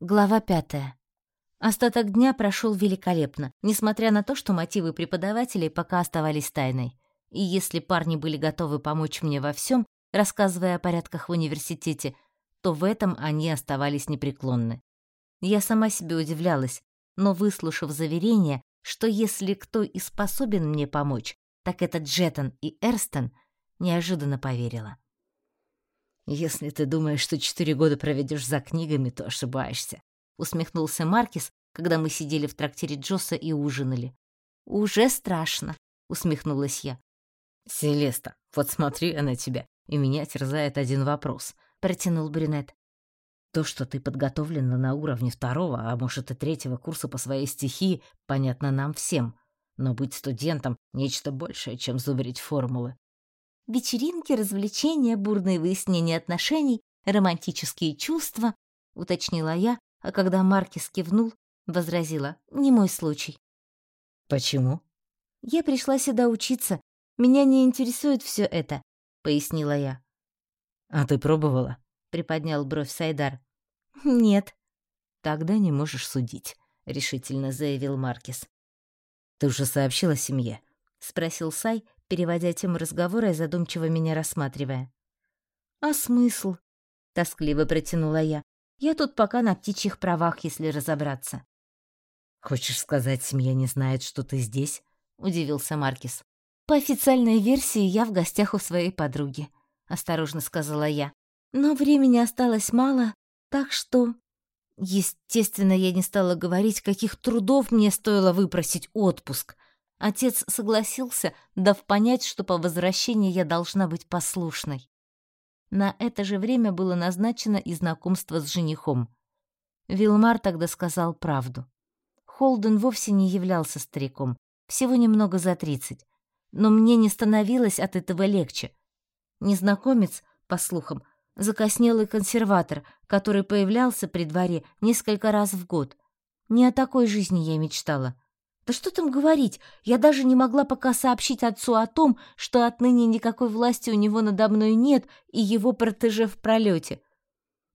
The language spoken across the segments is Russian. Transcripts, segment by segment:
Глава пятая. Остаток дня прошел великолепно, несмотря на то, что мотивы преподавателей пока оставались тайной. И если парни были готовы помочь мне во всем, рассказывая о порядках в университете, то в этом они оставались непреклонны. Я сама себе удивлялась, но, выслушав заверение, что если кто и способен мне помочь, так это Джеттон и Эрстон, неожиданно поверила. «Если ты думаешь, что четыре года проведешь за книгами, то ошибаешься», — усмехнулся Маркис, когда мы сидели в трактире Джосса и ужинали. «Уже страшно», — усмехнулась я. «Селеста, вот смотрю я на тебя, и меня терзает один вопрос», — протянул брюнет. «То, что ты подготовлена на уровне второго, а может и третьего курса по своей стихии, понятно нам всем. Но быть студентом — нечто большее, чем зубрить формулы. Вечеринки, развлечения, бурные выяснения отношений, романтические чувства, уточнила я, а когда Маркис кивнул, возразила: "Не мой случай". Почему? Я пришла сюда учиться. Меня не интересует все это, пояснила я. А ты пробовала? приподнял бровь Сайдар. Нет. Тогда не можешь судить, решительно заявил Маркис. Ты уже сообщила семье? спросил Сай, переводя тему разговора и задумчиво меня рассматривая. «А смысл?» — тоскливо протянула я. «Я тут пока на птичьих правах, если разобраться». «Хочешь сказать, семья не знает, что ты здесь?» — удивился Маркис. «По официальной версии я в гостях у своей подруги», — осторожно сказала я. «Но времени осталось мало, так что...» Естественно, я не стала говорить, каких трудов мне стоило выпросить отпуск — Отец согласился, дав понять, что по возвращении я должна быть послушной. На это же время было назначено и знакомство с женихом. Вилмар тогда сказал правду. Холден вовсе не являлся стариком, всего немного за тридцать. Но мне не становилось от этого легче. Незнакомец, по слухам, закоснелый консерватор, который появлялся при дворе несколько раз в год. Не о такой жизни я мечтала — да что там говорить, я даже не могла пока сообщить отцу о том, что отныне никакой власти у него надо мной нет и его протеже в пролете.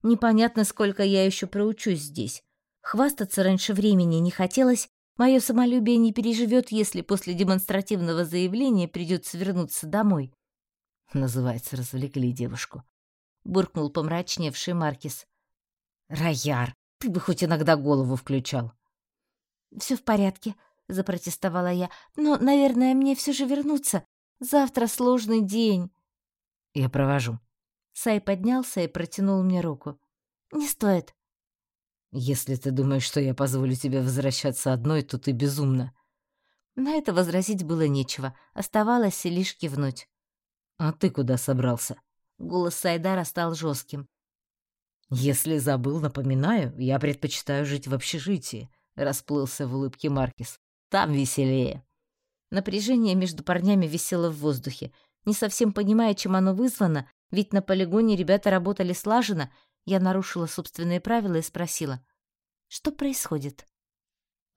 Непонятно, сколько я еще проучусь здесь. Хвастаться раньше времени не хотелось, мое самолюбие не переживет, если после демонстративного заявления придется вернуться домой. Называется, развлекли девушку. Буркнул помрачневший Маркис. Рояр, ты бы хоть иногда голову включал. Все в порядке, запротестовала я. Но, наверное, мне все же вернуться. Завтра сложный день. Я провожу. Сай поднялся и протянул мне руку. Не стоит. Если ты думаешь, что я позволю тебе возвращаться одной, то ты безумна. На это возразить было нечего, оставалось лишь кивнуть. А ты куда собрался? Голос Сайдара стал жестким. Если забыл, напоминаю, я предпочитаю жить в общежитии, расплылся в улыбке Маркис. Там веселее. Напряжение между парнями висело в воздухе. Не совсем понимая, чем оно вызвано, ведь на полигоне ребята работали слаженно, я нарушила собственные правила и спросила. «Что происходит?»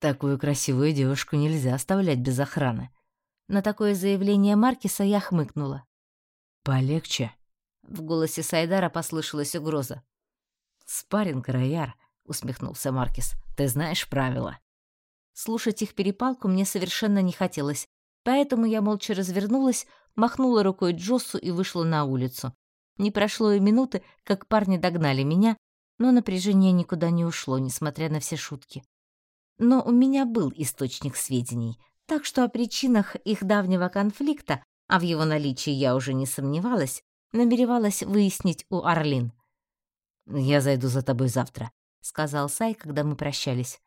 «Такую красивую девушку нельзя оставлять без охраны». На такое заявление Маркиса я хмыкнула. «Полегче». В голосе Сайдара послышалась угроза. «Спарринг, Рояр», — усмехнулся Маркис. «Ты знаешь правила». Слушать их перепалку мне совершенно не хотелось, поэтому я молча развернулась, махнула рукой Джоссу и вышла на улицу. Не прошло и минуты, как парни догнали меня, но напряжение никуда не ушло, несмотря на все шутки. Но у меня был источник сведений, так что о причинах их давнего конфликта, а в его наличии я уже не сомневалась, намеревалась выяснить у Орлин. «Я зайду за тобой завтра», — сказал Сай, когда мы прощались.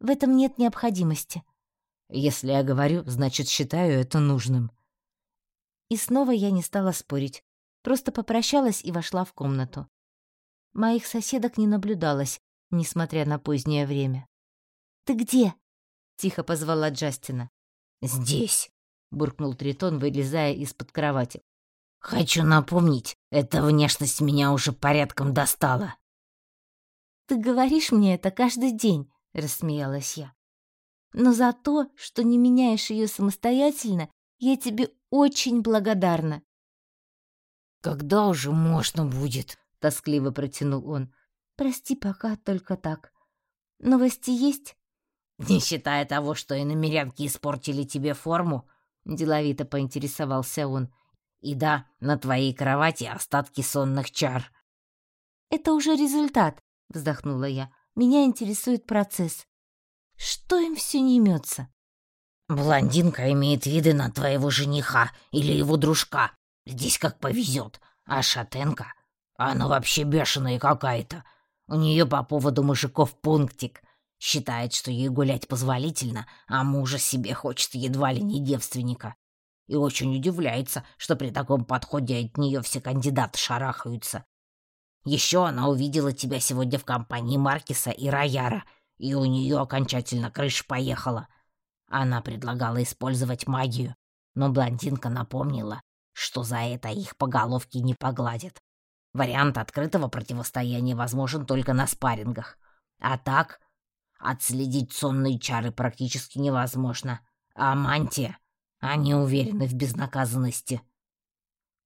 В этом нет необходимости. Если я говорю, значит, считаю это нужным. И снова я не стала спорить. Просто попрощалась и вошла в комнату. Моих соседок не наблюдалось, несмотря на позднее время. «Ты где?» — тихо позвала Джастина. «Здесь», — буркнул Тритон, вылезая из-под кровати. «Хочу напомнить, эта внешность меня уже порядком достала». «Ты говоришь мне это каждый день», — рассмеялась я. «Но за то, что не меняешь ее самостоятельно, я тебе очень благодарна». «Когда уже можно будет?» — тоскливо протянул он. «Прости, пока только так», Новости есть?» «Не считая того, что и намерянки испортили тебе форму?» — деловито поинтересовался он. «И да, на твоей кровати остатки сонных чар». «Это уже результат», — вздохнула я. «Меня интересует процесс. Что им все не имется?» «Блондинка имеет виды на твоего жениха или его дружка. Здесь как повезет. А шатенка? Она вообще бешеная какая-то. У нее по поводу мужиков пунктик. Считает, что ей гулять позволительно, а мужа себе хочет едва ли не девственника. И очень удивляется, что при таком подходе от нее все кандидаты шарахаются. Еще она увидела тебя сегодня в компании Маркиса и Рояра, и у нее окончательно крыша поехала. Она предлагала использовать магию, но блондинка напомнила, что за это их по головке не погладят. Вариант открытого противостояния возможен только на спаррингах. А так, отследить сонные чары практически невозможно. А мантия? Они уверены в безнаказанности.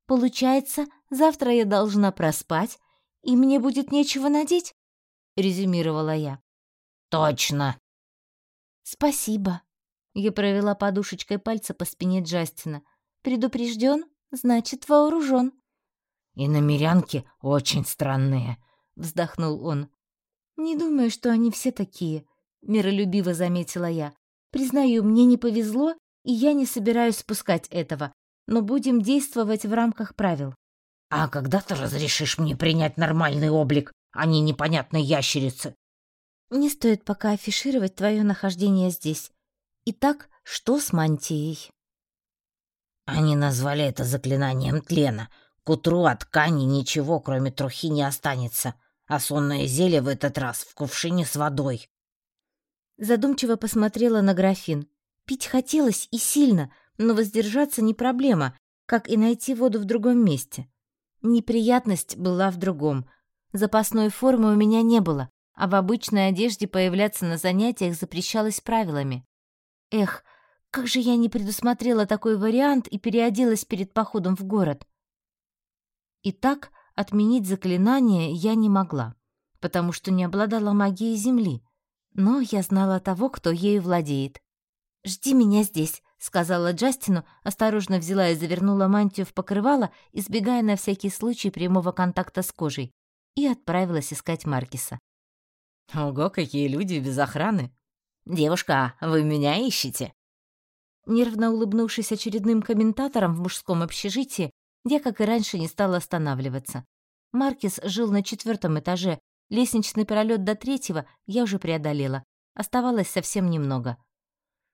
«Получается, завтра я должна проспать, и мне будет нечего надеть?» — резюмировала я. «Точно!» «Спасибо!» Я провела подушечкой пальца по спине Джастина. «Предупрежден, значит вооружен». «И намерянки очень странные», — вздохнул он. «Не думаю, что они все такие», — миролюбиво заметила я. «Признаю, мне не повезло, и я не собираюсь спускать этого, но будем действовать в рамках правил». «А когда ты разрешишь мне принять нормальный облик, а не непонятной ящерицы?» «Не стоит пока афишировать твое нахождение здесь. Итак, что с мантией?» Они назвали это заклинанием тлена, к утру от ткани ничего, кроме трухи, не останется, а сонное зелье в этот раз в кувшине с водой. Задумчиво посмотрела на графин. Пить хотелось и сильно, но воздержаться не проблема, как и найти воду в другом месте. Неприятность была в другом. Запасной формы у меня не было, а в обычной одежде появляться на занятиях запрещалось правилами. Эх, как же я не предусмотрела такой вариант и переоделась перед походом в город. Итак, отменить заклинание я не могла, потому что не обладала магией Земли, но я знала того, кто ею владеет. «Жди меня здесь», — сказала Джастину, осторожно взяла и завернула мантию в покрывало, избегая на всякий случай прямого контакта с кожей, и отправилась искать Маркиса. «Ого, какие люди без охраны! Девушка, вы меня ищете?» Нервно улыбнувшись очередным комментатором в мужском общежитии, я, как и раньше, не стала останавливаться. Маркис жил на четвертом этаже, лестничный пролет до третьего я уже преодолела. Оставалось совсем немного.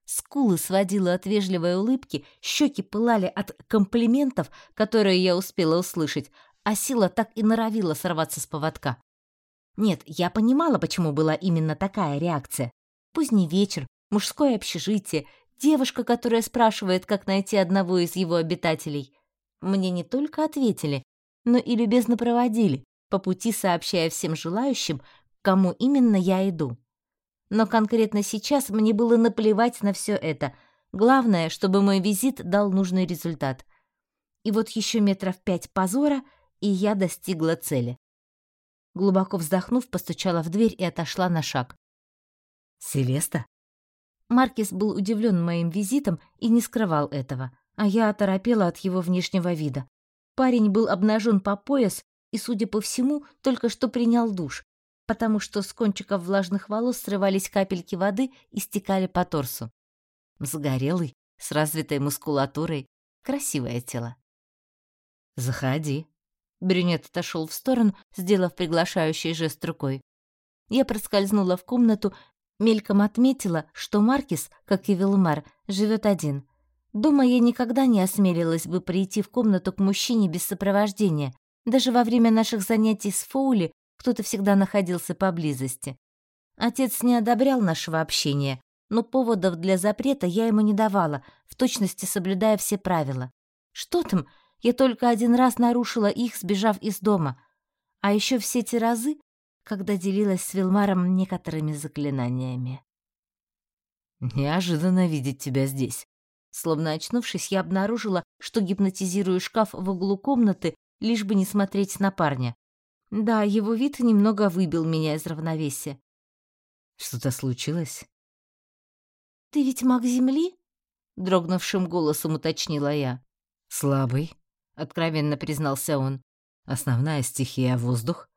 Скулы сводила от вежливой улыбки, щеки пылали от комплиментов, которые я успела услышать, а сила так и норовила сорваться с поводка. Нет, я понимала, почему была именно такая реакция. Поздний вечер, мужское общежитие, девушка, которая спрашивает, как найти одного из его обитателей. Мне не только ответили, но и любезно проводили, по пути сообщая всем желающим, к кому именно я иду. Но конкретно сейчас мне было наплевать на все это. Главное, чтобы мой визит дал нужный результат. И вот еще метров пять позора, и я достигла цели. Глубоко вздохнув, постучала в дверь и отошла на шаг. «Селеста?» Маркис был удивлен моим визитом и не скрывал этого а я оторопела от его внешнего вида. Парень был обнажен по пояс и, судя по всему, только что принял душ, потому что с кончиков влажных волос срывались капельки воды и стекали по торсу. Загорелый, с развитой мускулатурой, красивое тело. «Заходи». Брюнет отошел в сторону, сделав приглашающий жест рукой. Я проскользнула в комнату, мельком отметила, что Маркис, как и Вилмар, живет один. Дома я никогда не осмелилась бы прийти в комнату к мужчине без сопровождения. Даже во время наших занятий с Фоули кто-то всегда находился поблизости. Отец не одобрял нашего общения, но поводов для запрета я ему не давала, в точности соблюдая все правила. Что там, я только один раз нарушила их, сбежав из дома. А еще все те разы, когда делилась с Вилмаром некоторыми заклинаниями. «Неожиданно видеть тебя здесь», Словно очнувшись, я обнаружила, что гипнотизирую шкаф в углу комнаты, лишь бы не смотреть на парня. Да, его вид немного выбил меня из равновесия. Что-то случилось? «Ты ведь маг Земли?» — дрогнувшим голосом уточнила я. «Слабый», — откровенно признался он. «Основная стихия — воздух.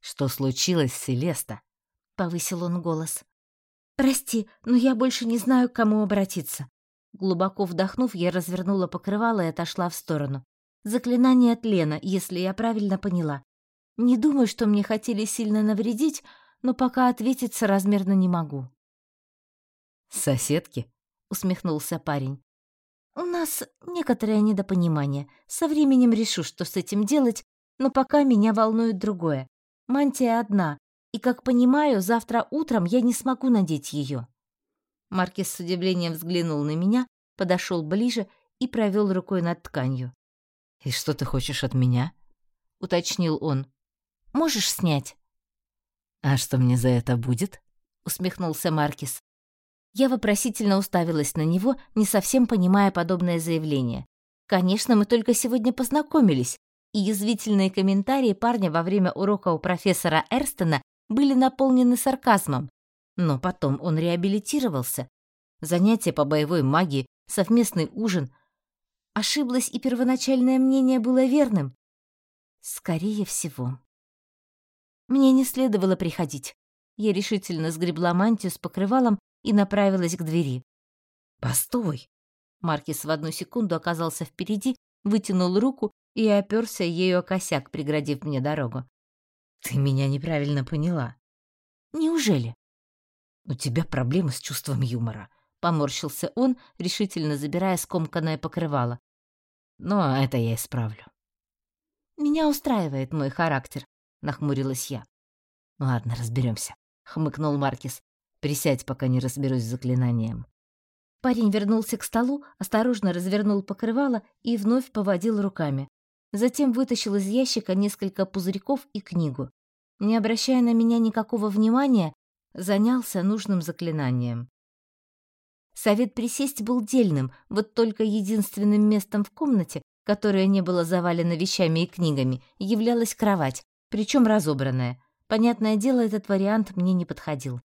Что случилось, Селеста?» — повысил он голос. «Прости, но я больше не знаю, к кому обратиться». Глубоко вдохнув, я развернула покрывало и отошла в сторону. Заклинание от Лена, если я правильно поняла. Не думаю, что мне хотели сильно навредить, но пока ответить соразмерно не могу. «Соседки?» — усмехнулся парень. «У нас некоторое недопонимание. Со временем решу, что с этим делать, но пока меня волнует другое. Мантия одна, и, как понимаю, завтра утром я не смогу надеть ее». Маркис с удивлением взглянул на меня, подошел ближе и провел рукой над тканью. «И что ты хочешь от меня?» — уточнил он. «Можешь снять?» «А что мне за это будет?» — усмехнулся Маркис. Я вопросительно уставилась на него, не совсем понимая подобное заявление. Конечно, мы только сегодня познакомились, и язвительные комментарии парня во время урока у профессора Эрстона были наполнены сарказмом. Но потом он реабилитировался. Занятия по боевой магии, совместный ужин. Ошиблось и первоначальное мнение было верным? Скорее всего. Мне не следовало приходить. Я решительно сгребла мантию с покрывалом и направилась к двери. «Постой!» Маркис в одну секунду оказался впереди, вытянул руку и оперся ею о косяк, преградив мне дорогу. «Ты меня неправильно поняла». «Неужели?» «У тебя проблемы с чувством юмора», — поморщился он, решительно забирая скомканное покрывало. «Но это я исправлю». «Меня устраивает мой характер», — нахмурилась я. «Ладно, разберемся, хмыкнул Маркис. Присядь, пока не разберусь с заклинанием. Парень вернулся к столу, осторожно развернул покрывало и вновь поводил руками. Затем вытащил из ящика несколько пузырьков и книгу. Не обращая на меня никакого внимания, занялся нужным заклинанием. Совет присесть был дельным, вот только единственным местом в комнате, которое не было завалено вещами и книгами, являлась кровать, причем разобранная. Понятное дело, этот вариант мне не подходил.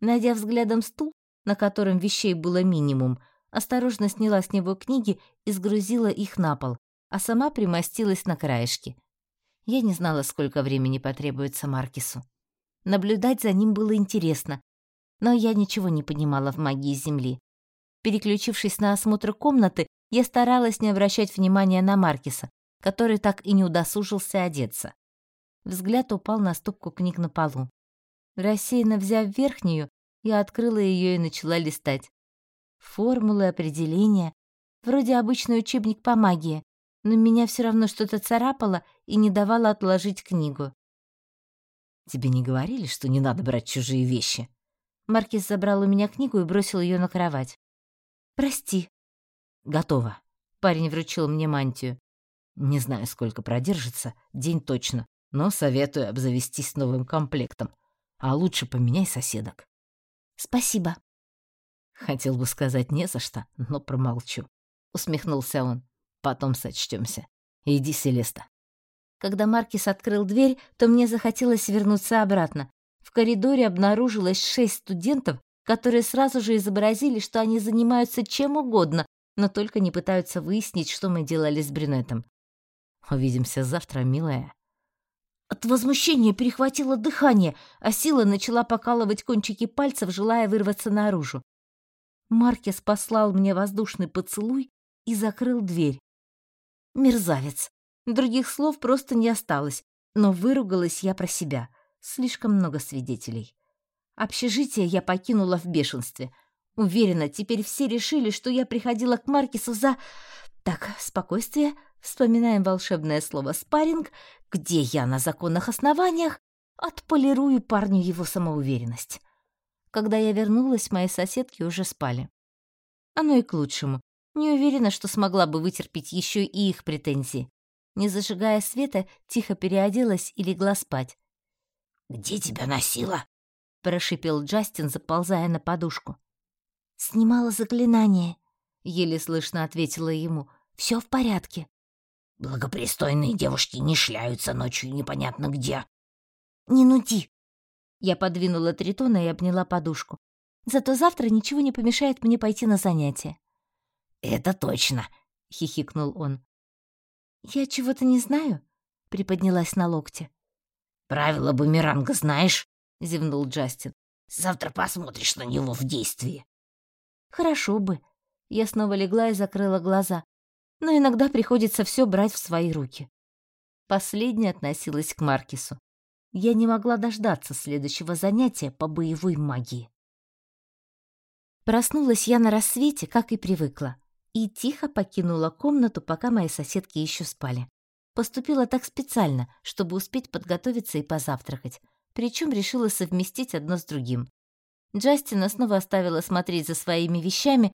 Найдя взглядом стул, на котором вещей было минимум, осторожно сняла с него книги и сгрузила их на пол, а сама примостилась на краешке. Я не знала, сколько времени потребуется Маркису. Наблюдать за ним было интересно, но я ничего не понимала в магии Земли. Переключившись на осмотр комнаты, я старалась не обращать внимания на Маркиса, который так и не удосужился одеться. Взгляд упал на стопку книг на полу. Рассеянно взяв верхнюю, я открыла ее и начала листать. Формулы, определения. Вроде обычный учебник по магии, но меня все равно что-то царапало и не давало отложить книгу. «Тебе не говорили, что не надо брать чужие вещи?» Маркиз забрал у меня книгу и бросил ее на кровать. «Прости». «Готово». Парень вручил мне мантию. «Не знаю, сколько продержится, день точно, но советую обзавестись новым комплектом. А лучше поменяй соседок. Спасибо. Хотел бы сказать не за что, но промолчу. Усмехнулся он. Потом сочтёмся. Иди, Селеста. Когда Маркис открыл дверь, то мне захотелось вернуться обратно. В коридоре обнаружилось шесть студентов, которые сразу же изобразили, что они занимаются чем угодно, но только не пытаются выяснить, что мы делали с брюнетом. Увидимся завтра, милая. От возмущения перехватило дыхание, а сила начала покалывать кончики пальцев, желая вырваться наружу. Маркес послал мне воздушный поцелуй и закрыл дверь. Мерзавец. Других слов просто не осталось, но выругалась я про себя. Слишком много свидетелей. Общежитие я покинула в бешенстве. Уверена, теперь все решили, что я приходила к Маркесу за... Так, спокойствие, Вспоминаем волшебное слово «спарринг», где я на законных основаниях отполирую парню его самоуверенность. Когда я вернулась, мои соседки уже спали. Оно и к лучшему. Не уверена, что смогла бы вытерпеть еще и их претензии. Не зажигая света, тихо переоделась и легла спать. «Где тебя носила?» — прошипел Джастин, заползая на подушку. «Снимала заклинание», — еле слышно ответила ему. «Все в порядке». Благопристойные девушки не шляются ночью непонятно где. Не нуди. Я подвинула тритона и обняла подушку. «Зато завтра ничего не помешает мне пойти на занятия». «Это точно», — хихикнул он. «Я чего-то не знаю», — приподнялась на локте. «Правила бумеранга знаешь?» — зевнул Джастин. «Завтра посмотришь на него в действии». «Хорошо бы». Я снова легла и закрыла глаза. Но иногда приходится все брать в свои руки. Последняя относилась к Маркису. Я не могла дождаться следующего занятия по боевой магии. Проснулась я на рассвете, как и привыкла, и тихо покинула комнату, пока мои соседки еще спали. Поступила так специально, чтобы успеть подготовиться и позавтракать, причем решила совместить одно с другим. Джастина снова оставила смотреть за своими вещами,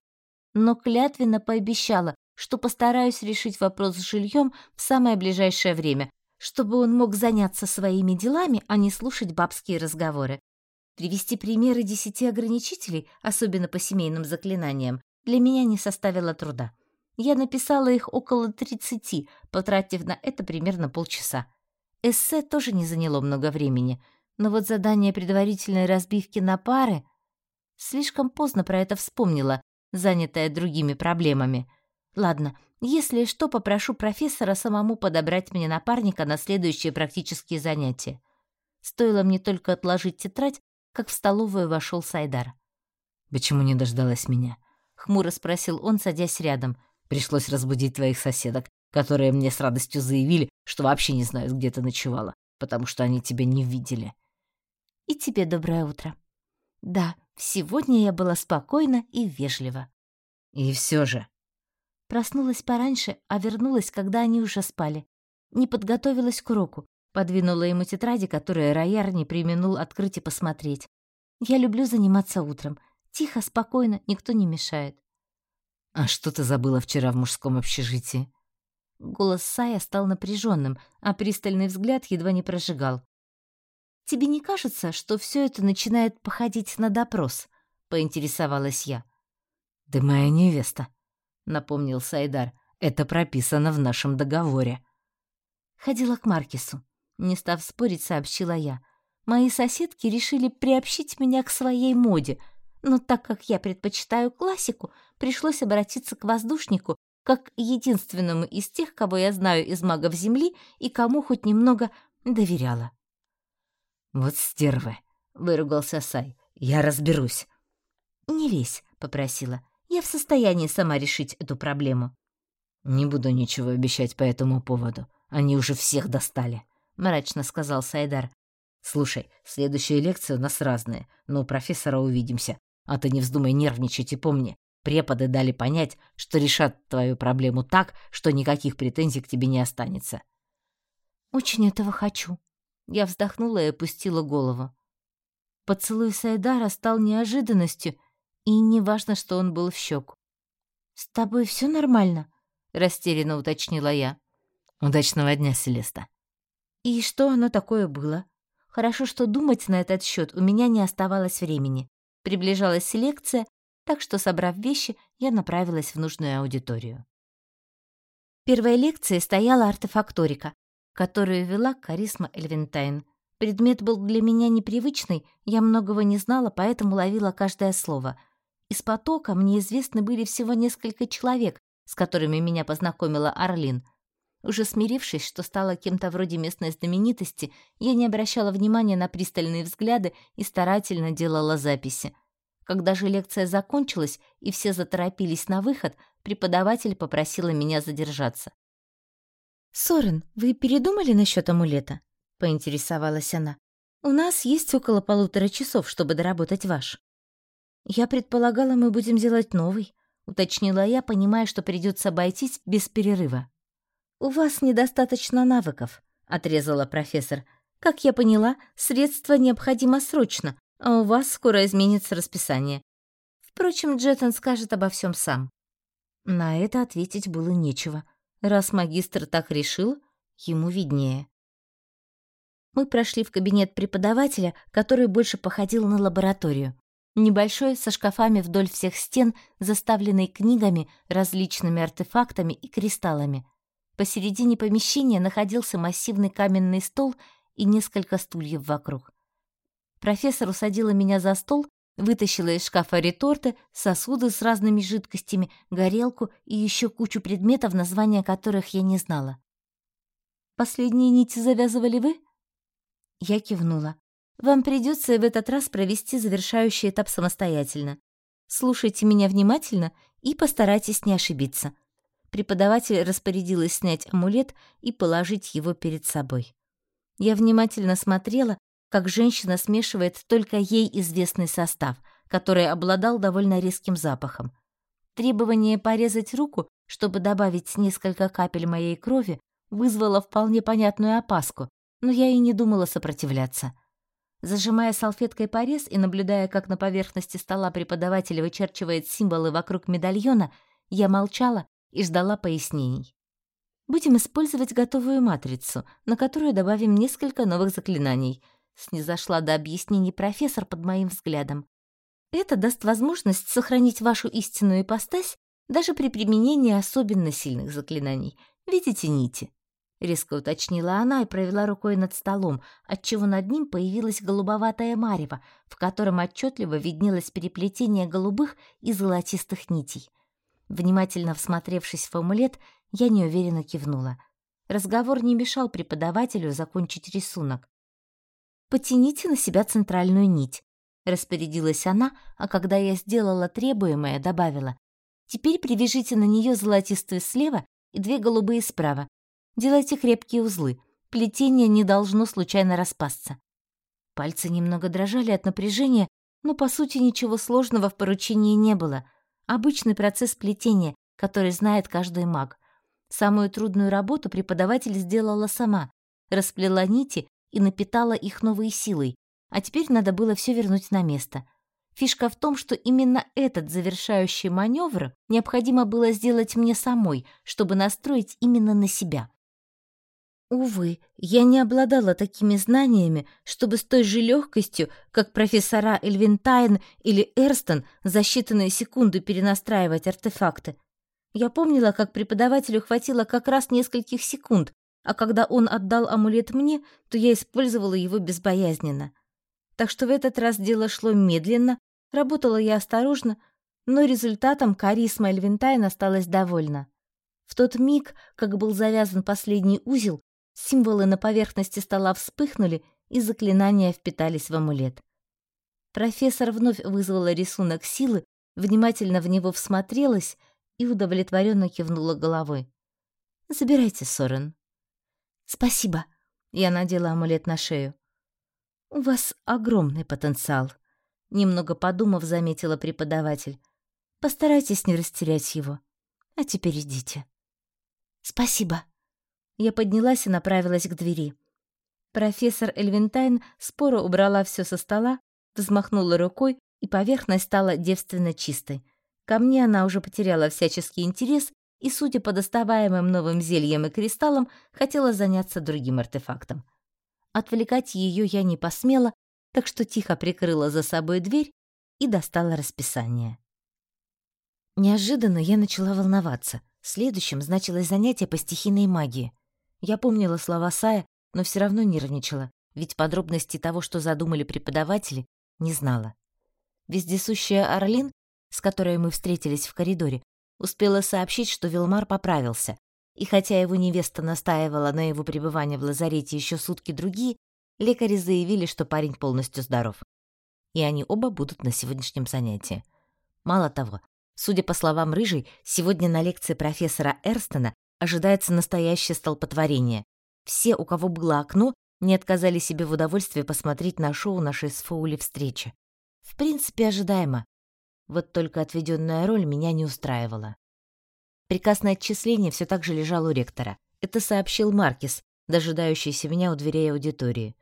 но клятвенно пообещала, что постараюсь решить вопрос с жильем в самое ближайшее время, чтобы он мог заняться своими делами, а не слушать бабские разговоры. Привести примеры десяти ограничителей, особенно по семейным заклинаниям, для меня не составило труда. Я написала их около тридцати, потратив на это примерно полчаса. Эссе тоже не заняло много времени, но вот задание предварительной разбивки на пары... Слишком поздно про это вспомнила, занятая другими проблемами. Ладно, если что, попрошу профессора самому подобрать мне напарника на следующие практические занятия. Стоило мне только отложить тетрадь, как в столовую вошел Сайдар. «Почему не дождалась меня?» — хмуро спросил он, садясь рядом. «Пришлось разбудить твоих соседок, которые мне с радостью заявили, что вообще не знают, где ты ночевала, потому что они тебя не видели». «И тебе доброе утро». «Да, сегодня я была спокойна и вежлива». «И все же...» Проснулась пораньше, а вернулась, когда они уже спали. Не подготовилась к уроку. Подвинула ему тетради, которые Рояр не применул открыть и посмотреть. Я люблю заниматься утром. Тихо, спокойно, никто не мешает. «А что ты забыла вчера в мужском общежитии?» Голос Сая стал напряженным, а пристальный взгляд едва не прожигал. «Тебе не кажется, что все это начинает походить на допрос?» — поинтересовалась я. «Ты моя невеста», — напомнил Сайдар. «Это прописано в нашем договоре». Ходила к Маркису. Не став спорить, сообщила я. Мои соседки решили приобщить меня к своей моде, но так как я предпочитаю классику, пришлось обратиться к воздушнику как единственному из тех, кого я знаю из магов Земли и кому хоть немного доверяла. «Вот стервы!» — выругался Сай. «Я разберусь». «Не лезь», — попросила. «Я в состоянии сама решить эту проблему». «Не буду ничего обещать по этому поводу. Они уже всех достали», — мрачно сказал Сайдар. «Слушай, следующие лекции у нас разные, но у профессора увидимся. А ты не вздумай нервничать и помни, преподы дали понять, что решат твою проблему так, что никаких претензий к тебе не останется». «Очень этого хочу», я вздохнула и опустила голову. Поцелуй Сайдара стал неожиданностью, и неважно, что он был в щеку. «С тобой все нормально?» — растерянно уточнила я. «Удачного дня, Селеста». «И что оно такое было?» Хорошо, что думать на этот счет у меня не оставалось времени. Приближалась селекция, так что, собрав вещи, я направилась в нужную аудиторию. Первой лекцией стояла артефакторика, которую вела Карисма Эльвентайн. Предмет был для меня непривычный, я многого не знала, поэтому ловила каждое слово. Из потока мне известны были всего несколько человек, с которыми меня познакомила Арлин. Уже смирившись, что стала кем-то вроде местной знаменитости, я не обращала внимания на пристальные взгляды и старательно делала записи. Когда же лекция закончилась и все заторопились на выход, преподаватель попросила меня задержаться. «Сорен, вы передумали насчет амулета?» — поинтересовалась она. «У нас есть около полутора часов, чтобы доработать ваш». «Я предполагала, мы будем делать новый», — уточнила я, понимая, что придется обойтись без перерыва. «У вас недостаточно навыков», — отрезала профессор. «Как я поняла, средства необходимо срочно, а у вас скоро изменится расписание. Впрочем, Джеттон скажет обо всем сам». На это ответить было нечего — Раз магистр так решил, ему виднее. Мы прошли в кабинет преподавателя, который больше походил на лабораторию. Небольшой, со шкафами вдоль всех стен, заставленный книгами, различными артефактами и кристаллами. Посередине помещения находился массивный каменный стол и несколько стульев вокруг. Профессор усадила меня за стол, вытащила из шкафа реторты, сосуды с разными жидкостями, горелку и еще кучу предметов, названия которых я не знала. «Последние нити завязывали вы?» Я кивнула. «Вам придется в этот раз провести завершающий этап самостоятельно. Слушайте меня внимательно и постарайтесь не ошибиться». Преподаватель распорядилась снять амулет и положить его перед собой. Я внимательно смотрела, как женщина смешивает только ей известный состав, который обладал довольно резким запахом. Требование порезать руку, чтобы добавить несколько капель моей крови, вызвало вполне понятную опаску, но я и не думала сопротивляться. Зажимая салфеткой порез и наблюдая, как на поверхности стола преподаватель вычерчивает символы вокруг медальона, я молчала и ждала пояснений. Будем использовать готовую матрицу, на которую добавим несколько новых заклинаний — снизошла до объяснений профессор под моим взглядом. Это даст возможность сохранить вашу истинную ипостась даже при применении особенно сильных заклинаний. Видите нити? Резко уточнила она и провела рукой над столом, отчего над ним появилась голубоватая марево, в котором отчетливо виднелось переплетение голубых и золотистых нитей. Внимательно всмотревшись в амулет, я неуверенно кивнула. Разговор не мешал преподавателю закончить рисунок. «Потяните на себя центральную нить», — распорядилась она, а когда я сделала требуемое, добавила. «Теперь привяжите на нее золотистую слева и две голубые справа. Делайте крепкие узлы. Плетение не должно случайно распасться». Пальцы немного дрожали от напряжения, но, по сути, ничего сложного в поручении не было. Обычный процесс плетения, который знает каждый маг. Самую трудную работу преподаватель сделала сама. Расплела нити и напитала их новой силой, а теперь надо было все вернуть на место. Фишка в том, что именно этот завершающий маневр необходимо было сделать мне самой, чтобы настроить именно на себя. Увы, я не обладала такими знаниями, чтобы с той же легкостью, как профессора Эльвинтайн или Эрстон, за считанные секунды перенастраивать артефакты. Я помнила, как преподавателю хватило как раз нескольких секунд, а когда он отдал амулет мне, то я использовала его безбоязненно. Так что в этот раз дело шло медленно, работала я осторожно, но результатом Карисма Эльвинтайн осталась довольна. В тот миг, как был завязан последний узел, символы на поверхности стола вспыхнули, и заклинания впитались в амулет. Профессор вновь вызвала рисунок силы, внимательно в него всмотрелась и удовлетворенно кивнула головой. «Забирайте, Сорен». «Спасибо», — я надела амулет на шею. «У вас огромный потенциал», — немного подумав, заметила преподаватель. «Постарайтесь не растерять его. А теперь идите». «Спасибо». Я поднялась и направилась к двери. Профессор Эльвинтайн споро убрала все со стола, взмахнула рукой, и поверхность стала девственно чистой. Ко мне она уже потеряла всяческий интерес и, судя по доставаемым новым зельям и кристаллам, хотела заняться другим артефактом. Отвлекать ее я не посмела, так что тихо прикрыла за собой дверь и достала расписание. Неожиданно я начала волноваться. Следующим значилось занятие по стихийной магии. Я помнила слова Сая, но все равно нервничала, ведь подробности того, что задумали преподаватели, не знала. Вездесущая Орлин, с которой мы встретились в коридоре, Успела сообщить, что Вилмар поправился, и хотя его невеста настаивала на его пребывании в лазарете еще сутки другие, лекари заявили, что парень полностью здоров. И они оба будут на сегодняшнем занятии. Мало того, судя по словам Рыжей, сегодня на лекции профессора Эрстона ожидается настоящее столпотворение. Все, у кого было окно, не отказали себе в удовольствии посмотреть на шоу нашей с Фоули встречи. В принципе, ожидаемо. Вот только отведенная роль меня не устраивала. Приказ на отчисление все так же лежал у ректора. Это сообщил Маркис, дожидающийся меня у дверей аудитории.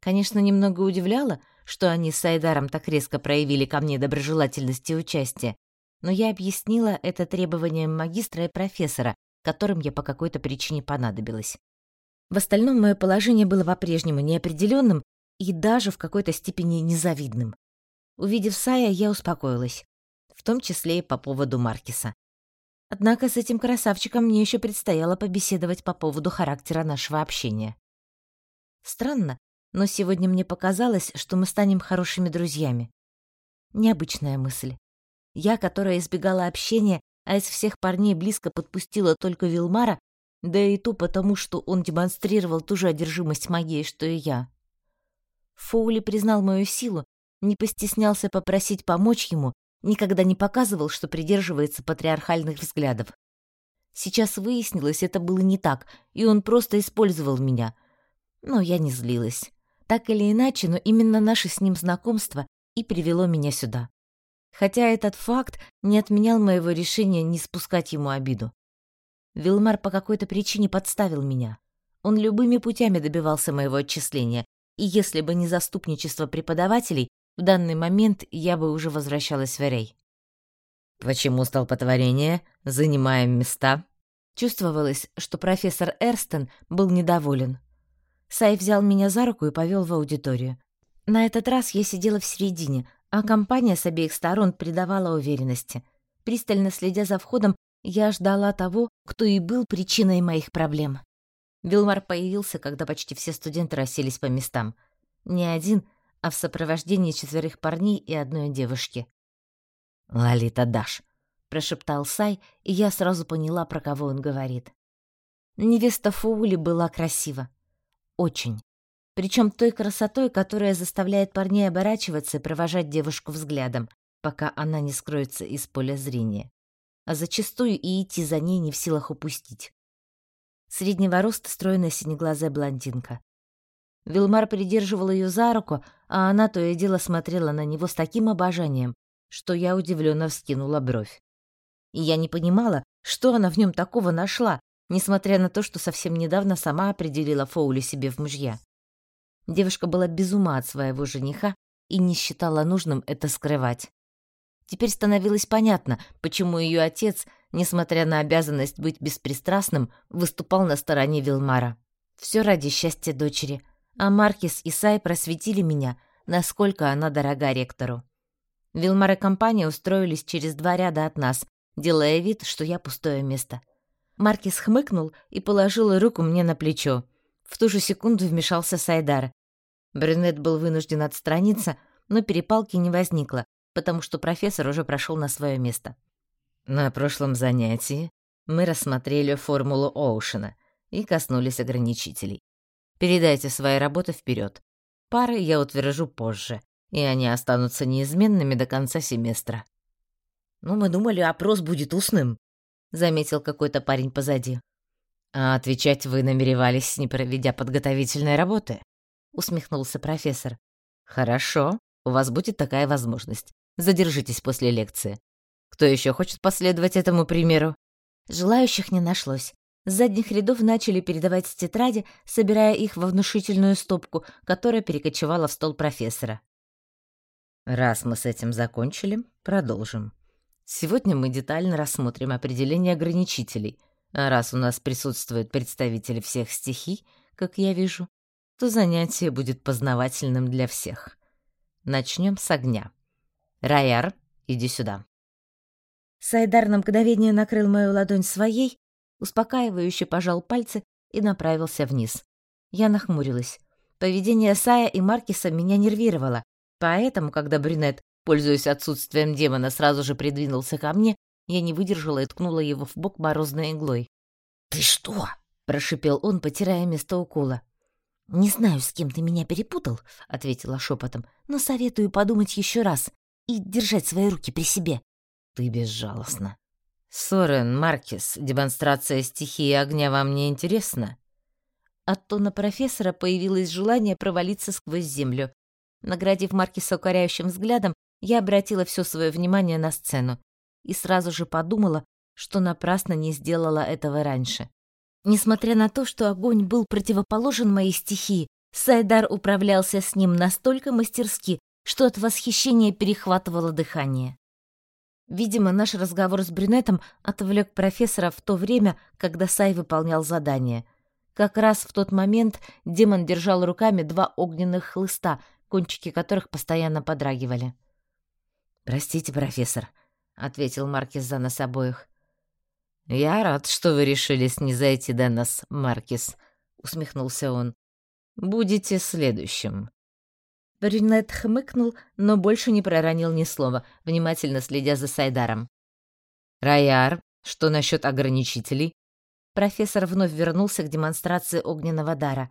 Конечно, немного удивляло, что они с Айдаром так резко проявили ко мне доброжелательность и участие, но я объяснила это требованием магистра и профессора, которым я по какой-то причине понадобилась. В остальном мое положение было по-прежнему неопределенным и даже в какой-то степени незавидным. Увидев Сая, я успокоилась, в том числе и по поводу Маркиса. Однако с этим красавчиком мне еще предстояло побеседовать по поводу характера нашего общения. Странно, но сегодня мне показалось, что мы станем хорошими друзьями. Необычная мысль. Я, которая избегала общения, а из всех парней близко подпустила только Вилмара, да и то потому, что он демонстрировал ту же одержимость магией, что и я. Фоули признал мою силу, не постеснялся попросить помочь ему, никогда не показывал, что придерживается патриархальных взглядов. Сейчас выяснилось, это было не так, и он просто использовал меня. Но я не злилась. Так или иначе, но именно наше с ним знакомство и привело меня сюда. Хотя этот факт не отменял моего решения не спускать ему обиду. Вилмар по какой-то причине подставил меня. Он любыми путями добивался моего отчисления, и если бы не заступничество преподавателей, в данный момент я бы уже возвращалась в Эрей. «Почему столпотворение? Занимаем места?» Чувствовалось, что профессор Эрстон был недоволен. Сай взял меня за руку и повел в аудиторию. На этот раз я сидела в середине, а компания с обеих сторон придавала уверенности. Пристально следя за входом, я ждала того, кто и был причиной моих проблем. Вилмар появился, когда почти все студенты расселись по местам. Не один, а в сопровождении четверых парней и одной девушки. «Лолита Даш», — прошептал Сай, и я сразу поняла, про кого он говорит. Невеста Фуули была красива. Очень. Причем той красотой, которая заставляет парней оборачиваться и провожать девушку взглядом, пока она не скроется из поля зрения. А зачастую и идти за ней не в силах упустить. Среднего роста стройная синеглазая блондинка. Вилмар придерживал ее за руку, а она то и дело смотрела на него с таким обожанием, что я удивленно вскинула бровь. И я не понимала, что она в нем такого нашла, несмотря на то, что совсем недавно сама определила Фоули себе в мужья. Девушка была без ума от своего жениха и не считала нужным это скрывать. Теперь становилось понятно, почему ее отец, несмотря на обязанность быть беспристрастным, выступал на стороне Вилмара. Все ради счастья дочери, а Маркис и Сай просветили меня, насколько она дорога ректору. Вилмар и компания устроились через два ряда от нас, делая вид, что я пустое место. Маркис хмыкнул и положил руку мне на плечо. В ту же секунду вмешался Сайдар. Брюнет был вынужден отстраниться, но перепалки не возникло, потому что профессор уже прошел на свое место. На прошлом занятии мы рассмотрели формулу Оушена и коснулись ограничителей. Передайте свои работы вперед. Пары я утвержу позже, и они останутся неизменными до конца семестра. «Ну, мы думали, опрос будет устным», — заметил какой-то парень позади. «А отвечать вы намеревались, не проведя подготовительной работы?» — усмехнулся профессор. «Хорошо, у вас будет такая возможность. Задержитесь после лекции. Кто еще хочет последовать этому примеру?» Желающих не нашлось. С задних рядов начали передавать тетради, собирая их во внушительную стопку, которая перекочевала в стол профессора. Раз мы с этим закончили, продолжим. Сегодня мы детально рассмотрим определение ограничителей. А раз у нас присутствуют представители всех стихий, как я вижу, то занятие будет познавательным для всех. Начнем с огня. Раяр, иди сюда. Сайдар на мгновение накрыл мою ладонь своей, успокаивающе пожал пальцы и направился вниз. Я нахмурилась. Поведение Сая и Маркиса меня нервировало, поэтому, когда брюнет, пользуясь отсутствием демона, сразу же придвинулся ко мне, я не выдержала и ткнула его в бок морозной иглой. «Ты что?» — прошипел он, потирая место укола. «Не знаю, с кем ты меня перепутал», — ответила шепотом, «но советую подумать еще раз и держать свои руки при себе». «Ты безжалостна», «Сорен, Маркис, демонстрация стихии огня вам не интересна?» От тона профессора появилось желание провалиться сквозь землю. Наградив Маркиса укоряющим взглядом, я обратила все свое внимание на сцену и сразу же подумала, что напрасно не сделала этого раньше. Несмотря на то, что огонь был противоположен моей стихии, Сайдар управлялся с ним настолько мастерски, что от восхищения перехватывало дыхание. Видимо, наш разговор с брюнетом отвлек профессора в то время, когда Сай выполнял задание. Как раз в тот момент демон держал руками два огненных хлыста, кончики которых постоянно подрагивали. «Простите, профессор», — ответил Маркис за нас обоих. «Я рад, что вы решили снизойти до нас, Маркис», — усмехнулся он. будете следующим». Брюнет хмыкнул, но больше не проронил ни слова, внимательно следя за Сайдаром. «Раяр, что насчет ограничителей?» Профессор вновь вернулся к демонстрации огненного дара.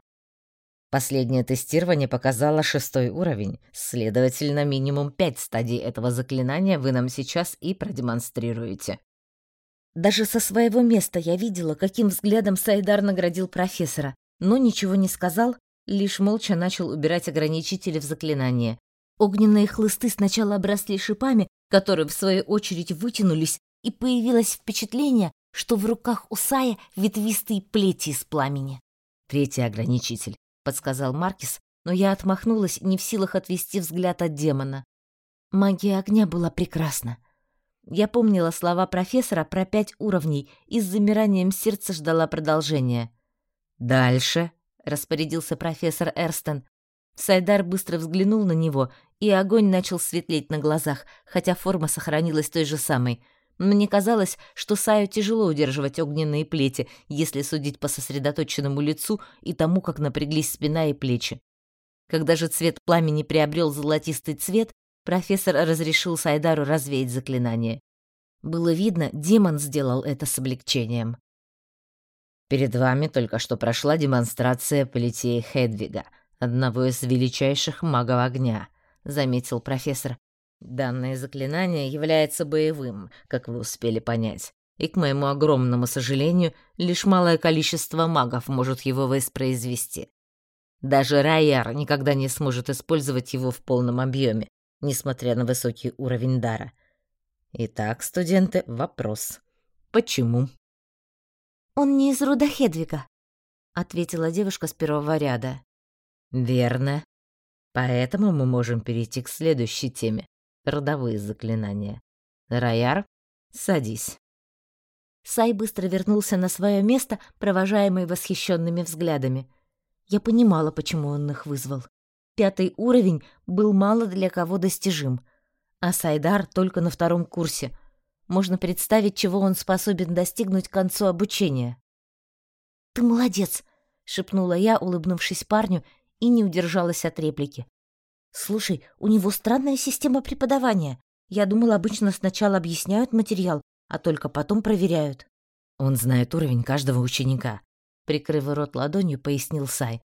Последнее тестирование показало шестой уровень, следовательно, минимум пять стадий этого заклинания вы нам сейчас и продемонстрируете. Даже со своего места я видела, каким взглядом Сайдар наградил профессора, но ничего не сказал, лишь молча начал убирать ограничители в заклинание. Огненные хлысты сначала обросли шипами, которые в свою очередь вытянулись, и появилось впечатление, что в руках у Сая ветвистые плети из пламени. «Третий ограничитель», — подсказал Маркис, но я отмахнулась, не в силах отвести взгляд от демона. Магия огня была прекрасна. Я помнила слова профессора про пять уровней и с замиранием сердца ждала продолжения. «Дальше», — распорядился профессор Эрстон. Сайдар быстро взглянул на него, и огонь начал светлеть на глазах, хотя форма сохранилась той же самой. Мне казалось, что Саю тяжело удерживать огненные плети, если судить по сосредоточенному лицу и тому, как напряглись спина и плечи. Когда же цвет пламени приобрел золотистый цвет, профессор разрешил Сайдару развеять заклинание. Было видно, демон сделал это с облегчением. Перед вами только что прошла демонстрация Полетея Хедвига, одного из величайших магов огня, заметил профессор. Данное заклинание является боевым, как вы успели понять. И к моему огромному сожалению, лишь малое количество магов может его воспроизвести. Даже Райяр никогда не сможет использовать его в полном объеме, несмотря на высокий уровень дара. Итак, студенты, вопрос. Почему? «Он не из рода Хедвига», — ответила девушка с первого ряда. «Верно. Поэтому мы можем перейти к следующей теме — родовые заклинания. Раяр, садись». Сай быстро вернулся на свое место, провожаемый восхищенными взглядами. Я понимала, почему он их вызвал. Пятый уровень был мало для кого достижим, а Сайдар только на втором курсе — можно представить, чего он способен достигнуть к концу обучения. «Ты молодец!» — шепнула я, улыбнувшись парню, и не удержалась от реплики. «Слушай, у него странная система преподавания. Я думала, обычно сначала объясняют материал, а только потом проверяют». «Он знает уровень каждого ученика», — прикрыв рот ладонью, пояснил Сай.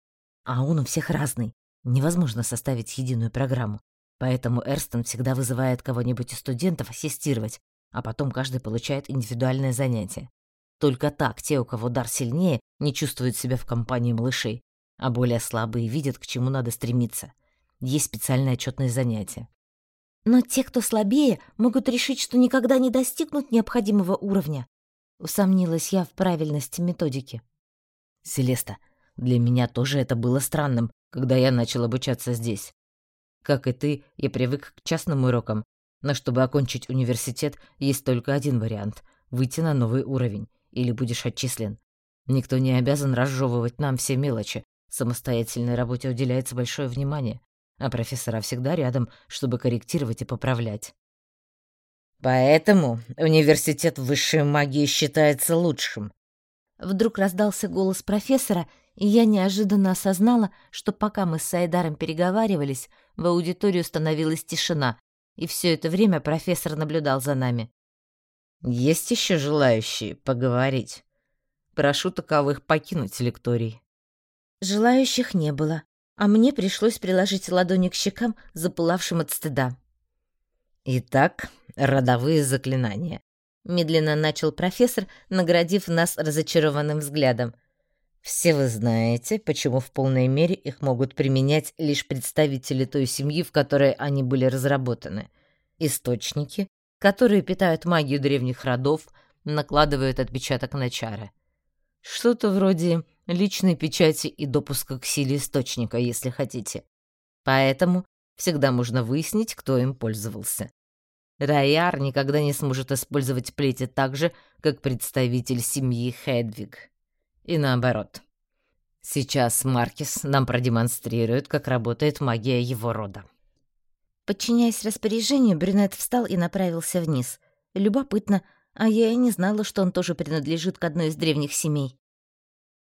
«А он у всех разный. Невозможно составить единую программу. Поэтому Эрстон всегда вызывает кого-нибудь из студентов ассистировать, а потом каждый получает индивидуальное занятие. Только так те, у кого дар сильнее, не чувствуют себя в компании малышей, а более слабые видят, к чему надо стремиться. Есть специальные отчетные занятия. Но те, кто слабее, могут решить, что никогда не достигнут необходимого уровня. Усомнилась я в правильности методики. Селеста, для меня тоже это было странным, когда я начал обучаться здесь. Как и ты, я привык к частным урокам, но чтобы окончить университет, есть только один вариант — выйти на новый уровень, или будешь отчислен. Никто не обязан разжевывать нам все мелочи. Самостоятельной работе уделяется большое внимание, а профессора всегда рядом, чтобы корректировать и поправлять. Поэтому университет высшей магии считается лучшим. Вдруг раздался голос профессора, и я неожиданно осознала, что пока мы с Сайдаром переговаривались, в аудиторию становилась тишина, и все это время профессор наблюдал за нами. «Есть еще желающие поговорить? Прошу таковых покинуть лекторий». Желающих не было, а мне пришлось приложить ладони к щекам, запылавшим от стыда. «Итак, родовые заклинания», — медленно начал профессор, наградив нас разочарованным взглядом. Все вы знаете, почему в полной мере их могут применять лишь представители той семьи, в которой они были разработаны. Источники, которые питают магию древних родов, накладывают отпечаток на чары. Что-то вроде личной печати и допуска к силе источника, если хотите. Поэтому всегда можно выяснить, кто им пользовался. Райар никогда не сможет использовать плети так же, как представитель семьи Хедвиг. И наоборот. Сейчас Маркис нам продемонстрирует, как работает магия его рода. Подчиняясь распоряжению, брюнет встал и направился вниз. Любопытно, а я и не знала, что он тоже принадлежит к одной из древних семей.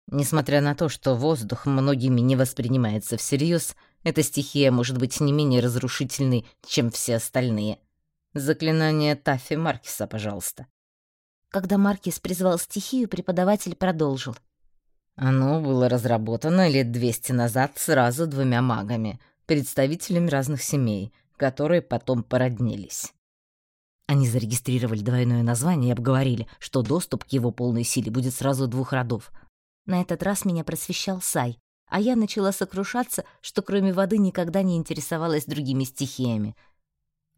Несмотря на то, что воздух многими не воспринимается всерьез, эта стихия может быть не менее разрушительной, чем все остальные. Заклинание Таффи Маркиса, пожалуйста. Когда Маркис призвал стихию, преподаватель продолжил. Оно было разработано лет 200 назад сразу двумя магами, представителями разных семей, которые потом породнились. Они зарегистрировали двойное название и обговорили, что доступ к его полной силе будет сразу двух родов на этот раз меня просвещал Сай, а я начала сокрушаться, что кроме воды никогда не интересовалась другими стихиями.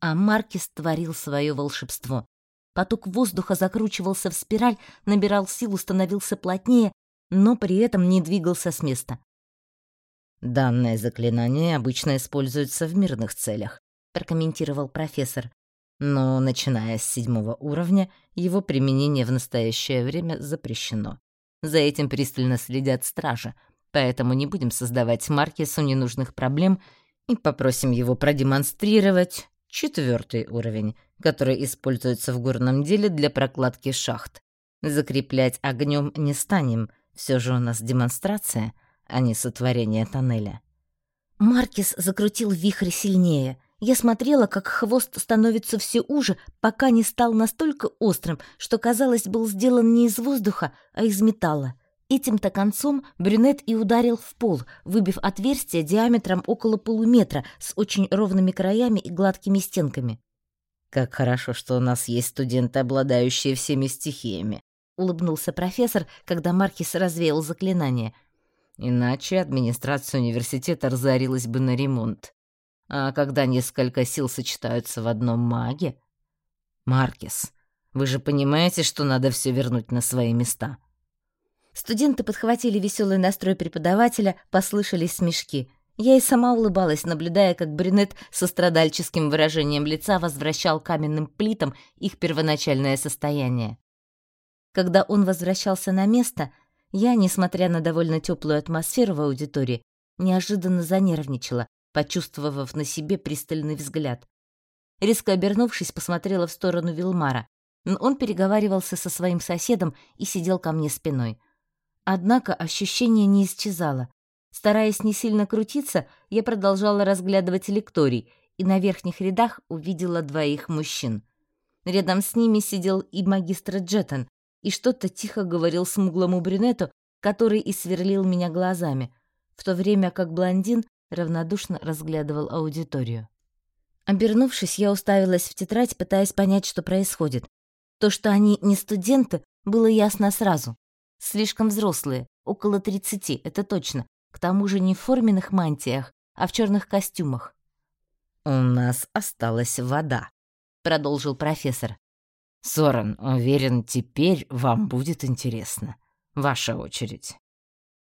А Маркис творил свое волшебство. Поток воздуха закручивался в спираль, набирал силу, становился плотнее, но при этом не двигался с места. «Данное заклинание обычно используется в мирных целях», — прокомментировал профессор. «Но, начиная с седьмого уровня, его применение в настоящее время запрещено. За этим пристально следят стражи, поэтому не будем создавать Маркесу ненужных проблем и попросим его продемонстрировать четвертый уровень, который используется в горном деле для прокладки шахт. Закреплять огнем не станем, все же у нас демонстрация, а не сотворение тоннеля. Маркис закрутил вихрь сильнее. Я смотрела, как хвост становится все уже, пока не стал настолько острым, что, казалось, был сделан не из воздуха, а из металла. Этим-то концом брюнет и ударил в пол, выбив отверстие диаметром около полуметра с очень ровными краями и гладкими стенками. «Как хорошо, что у нас есть студенты, обладающие всеми стихиями», — улыбнулся профессор, когда Маркис развеял заклинание. «Иначе администрация университета разорилась бы на ремонт. А когда несколько сил сочетаются в одном маге... Маркис, вы же понимаете, что надо все вернуть на свои места. Студенты подхватили веселый настрой преподавателя, послышались смешки. Я и сама улыбалась, наблюдая, как брюнет со страдальческим выражением лица возвращал каменным плитам их первоначальное состояние. Когда он возвращался на место, я, несмотря на довольно теплую атмосферу в аудитории, неожиданно занервничала, почувствовав на себе пристальный взгляд. Резко обернувшись, посмотрела в сторону Вилмара. Он переговаривался со своим соседом и сидел ко мне спиной. Однако ощущение не исчезало. Стараясь не сильно крутиться, я продолжала разглядывать лекторий и на верхних рядах увидела двоих мужчин. Рядом с ними сидел и магистр Джеттон, и что-то тихо говорил смуглому брюнету, который и сверлил меня глазами, в то время как блондин равнодушно разглядывал аудиторию. Обернувшись, я уставилась в тетрадь, пытаясь понять, что происходит. То, что они не студенты, было ясно сразу. Слишком взрослые, около тридцати, это точно. К тому же не в форменных мантиях, а в черных костюмах. «У нас осталась вода», — продолжил профессор. «Соран, уверен, теперь вам будет интересно. Ваша очередь».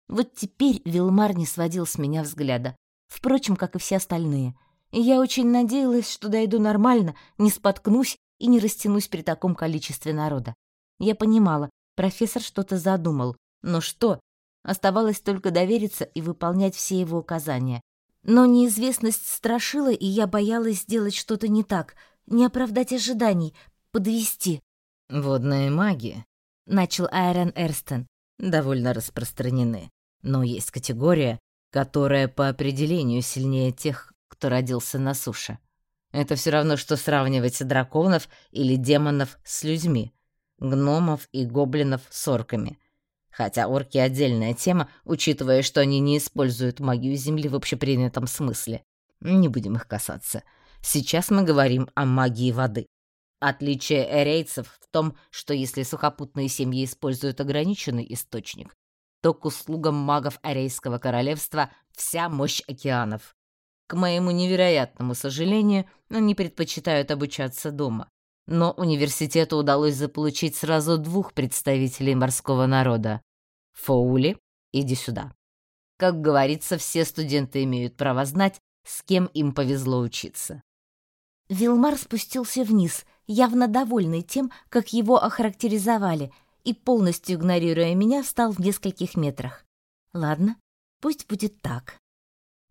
Вот теперь Вилмар не сводил с меня взгляда впрочем, как и все остальные. И я очень надеялась, что дойду нормально, не споткнусь и не растянусь при таком количестве народа. Я понимала, профессор что-то задумал, но что? Оставалось только довериться и выполнять все его указания. Но неизвестность страшила, и я боялась сделать что-то не так, не оправдать ожиданий, подвести. «Водные маги», — начал Айрон Эрстон, — «довольно распространены. Но есть категория, которая по определению сильнее тех, кто родился на суше. Это все равно, что сравнивать драконов или демонов с людьми, гномов и гоблинов с орками. Хотя орки — отдельная тема, учитывая, что они не используют магию Земли в общепринятом смысле. Не будем их касаться. Сейчас мы говорим о магии воды. Отличие эрейцев в том, что если сухопутные семьи используют ограниченный источник, то к услугам магов Арейского королевства вся мощь океанов. К моему невероятному сожалению, они предпочитают обучаться дома. Но университету удалось заполучить сразу двух представителей морского народа. Фоули, иди сюда. Как говорится, все студенты имеют право знать, с кем им повезло учиться. Вилмар спустился вниз, явно довольный тем, как его охарактеризовали — и, полностью игнорируя меня, встал в нескольких метрах. Ладно, пусть будет так.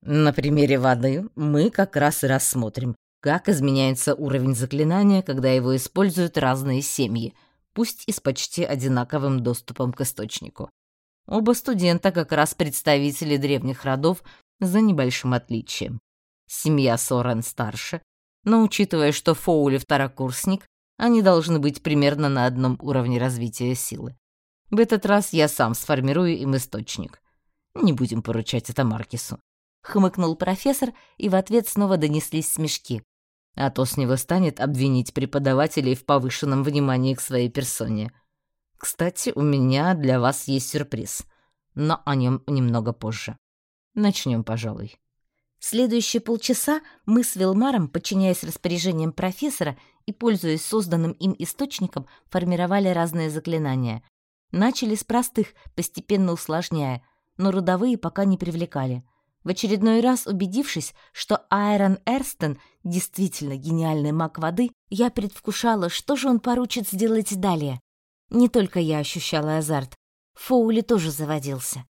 На примере воды мы как раз и рассмотрим, как изменяется уровень заклинания, когда его используют разные семьи, пусть и с почти одинаковым доступом к источнику. Оба студента как раз представители древних родов за небольшим отличием. Семья Сорен старше, но учитывая, что Фоули второкурсник, они должны быть примерно на одном уровне развития силы. В этот раз я сам сформирую им источник. Не будем поручать это Маркису. Хмыкнул профессор, и в ответ снова донеслись смешки. А то с него станет обвинить преподавателей в повышенном внимании к своей персоне. Кстати, у меня для вас есть сюрприз, но о нем немного позже. Начнем, пожалуй. Следующие полчаса мы с Вилмаром, подчиняясь распоряжениям профессора и пользуясь созданным им источником, формировали разные заклинания. Начали с простых, постепенно усложняя, но родовые пока не привлекали. В очередной раз убедившись, что Айрон Эрстон действительно гениальный маг воды, я предвкушала, что же он поручит сделать далее. Не только я ощущала азарт. Фоули тоже заводился.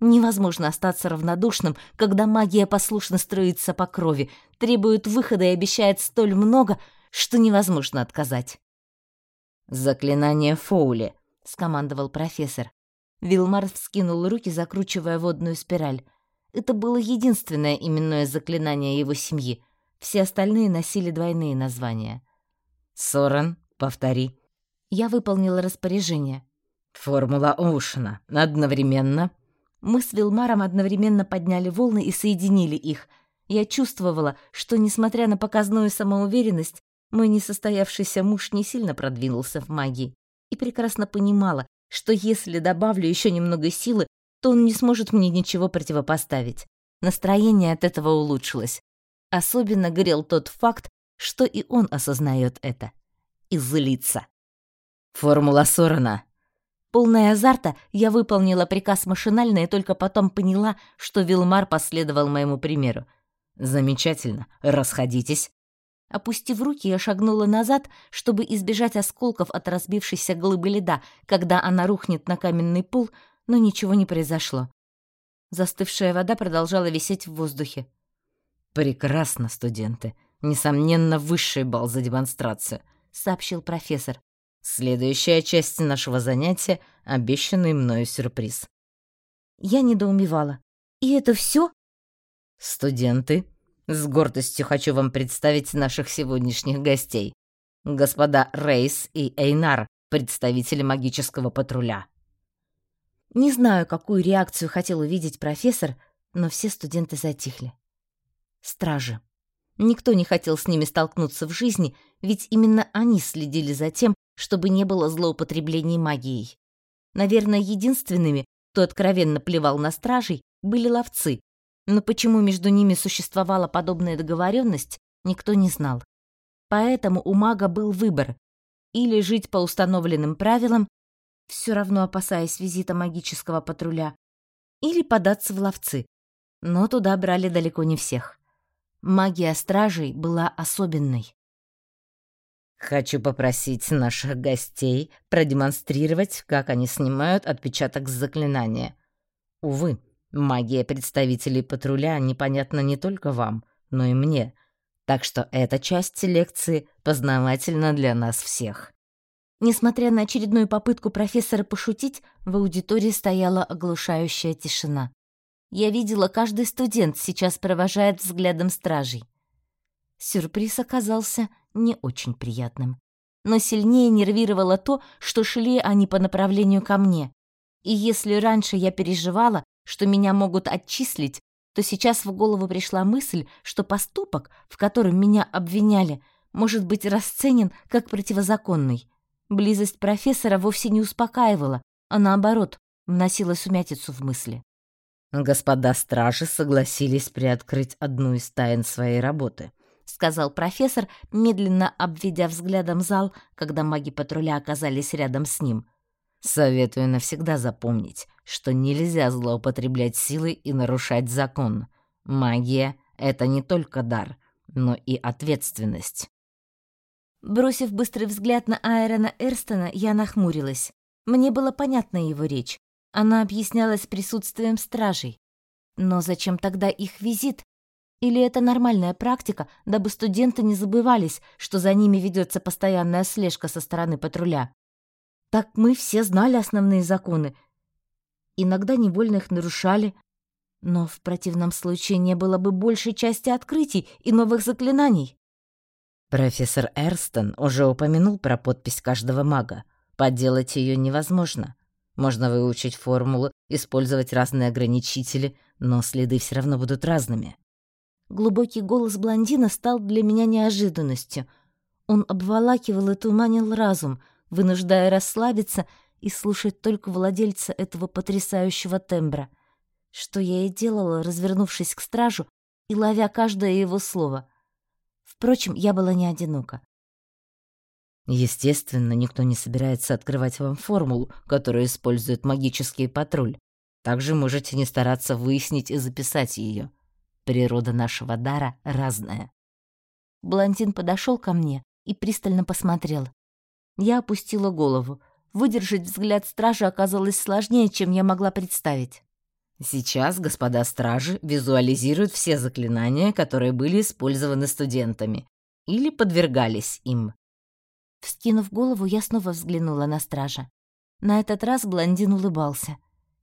Невозможно остаться равнодушным, когда магия послушно строится по крови, требует выхода и обещает столь много, что невозможно отказать. «Заклинание Фоули», — скомандовал профессор. Вилмар вскинул руки, закручивая водную спираль. Это было единственное именное заклинание его семьи. Все остальные носили двойные названия. «Соран, повтори», я выполнила распоряжение. «Формула Оушена. Одновременно». Мы с Вилмаром одновременно подняли волны и соединили их. Я чувствовала, что, несмотря на показную самоуверенность, мой несостоявшийся муж не сильно продвинулся в магии. И прекрасно понимала, что если добавлю еще немного силы, то он не сможет мне ничего противопоставить. Настроение от этого улучшилось. Особенно горел тот факт, что и он осознает это. И злится. Формула Сорона. Полная азарта, я выполнила приказ машинально и только потом поняла, что Вилмар последовал моему примеру. Замечательно. Расходитесь. Опустив руки, я шагнула назад, чтобы избежать осколков от разбившейся глыбы льда, когда она рухнет на каменный пол, но ничего не произошло. Застывшая вода продолжала висеть в воздухе. «Прекрасно, студенты. Несомненно, высший балл за демонстрацию», — сообщил профессор. Следующая часть нашего занятия — обещанный мною сюрприз. Я недоумевала. И это все? Студенты, с гордостью хочу вам представить наших сегодняшних гостей. Господа Рейс и Эйнар, представители магического патруля. Не знаю, какую реакцию хотел увидеть профессор, но все студенты затихли. Стражи. Никто не хотел с ними столкнуться в жизни, ведь именно они следили за тем, чтобы не было злоупотреблений магией. Наверное, единственными, кто откровенно плевал на стражей, были ловцы. Но почему между ними существовала подобная договоренность, никто не знал. Поэтому у мага был выбор – или жить по установленным правилам, все равно опасаясь визита магического патруля, или податься в ловцы. Но туда брали далеко не всех. Магия стражей была особенной. Хочу попросить наших гостей продемонстрировать, как они снимают отпечаток с заклинания. Увы, магия представителей патруля непонятна не только вам, но и мне. Так что эта часть лекции познавательна для нас всех. Несмотря на очередную попытку профессора пошутить, в аудитории стояла оглушающая тишина. Я видела, каждый студент сейчас провожает взглядом стражей. Сюрприз оказался не очень приятным. Но сильнее нервировало то, что шли они по направлению ко мне. И если раньше я переживала, что меня могут отчислить, то сейчас в голову пришла мысль, что поступок, в котором меня обвиняли, может быть расценен как противозаконный. Близость профессора вовсе не успокаивала, а наоборот, вносила сумятицу в мысли. Господа стражи согласились приоткрыть одну из тайн своей работы —— сказал профессор, медленно обведя взглядом зал, когда маги патруля оказались рядом с ним. «Советую навсегда запомнить, что нельзя злоупотреблять силой и нарушать закон. Магия — это не только дар, но и ответственность». Бросив быстрый взгляд на Айрона Эрстона, я нахмурилась. Мне было понятна его речь. Она объяснялась присутствием стражей. Но зачем тогда их визит, или это нормальная практика, дабы студенты не забывались, что за ними ведется постоянная слежка со стороны патруля? Так мы все знали основные законы. иногда невольно их нарушали, но в противном случае не было бы большей части открытий и новых заклинаний. Профессор Эрстон уже упомянул про подпись каждого мага. Подделать ее невозможно. Можно выучить формулу, использовать разные ограничители, но следы все равно будут разными. Глубокий голос блондина стал для меня неожиданностью. Он обволакивал и туманил разум, вынуждая расслабиться и слушать только владельца этого потрясающего тембра. Что я и делала, развернувшись к стражу и ловя каждое его слово. Впрочем, я была не одинока. Естественно, никто не собирается открывать вам формулу, которую использует магический патруль. Также можете не стараться выяснить и записать ее. Природа нашего дара разная. Блондин подошел ко мне и пристально посмотрел. Я опустила голову. Выдержать взгляд стража оказалось сложнее, чем я могла представить. Сейчас господа стражи визуализируют все заклинания, которые были использованы студентами или подвергались им. Вскинув голову, я снова взглянула на стража. На этот раз блондин улыбался.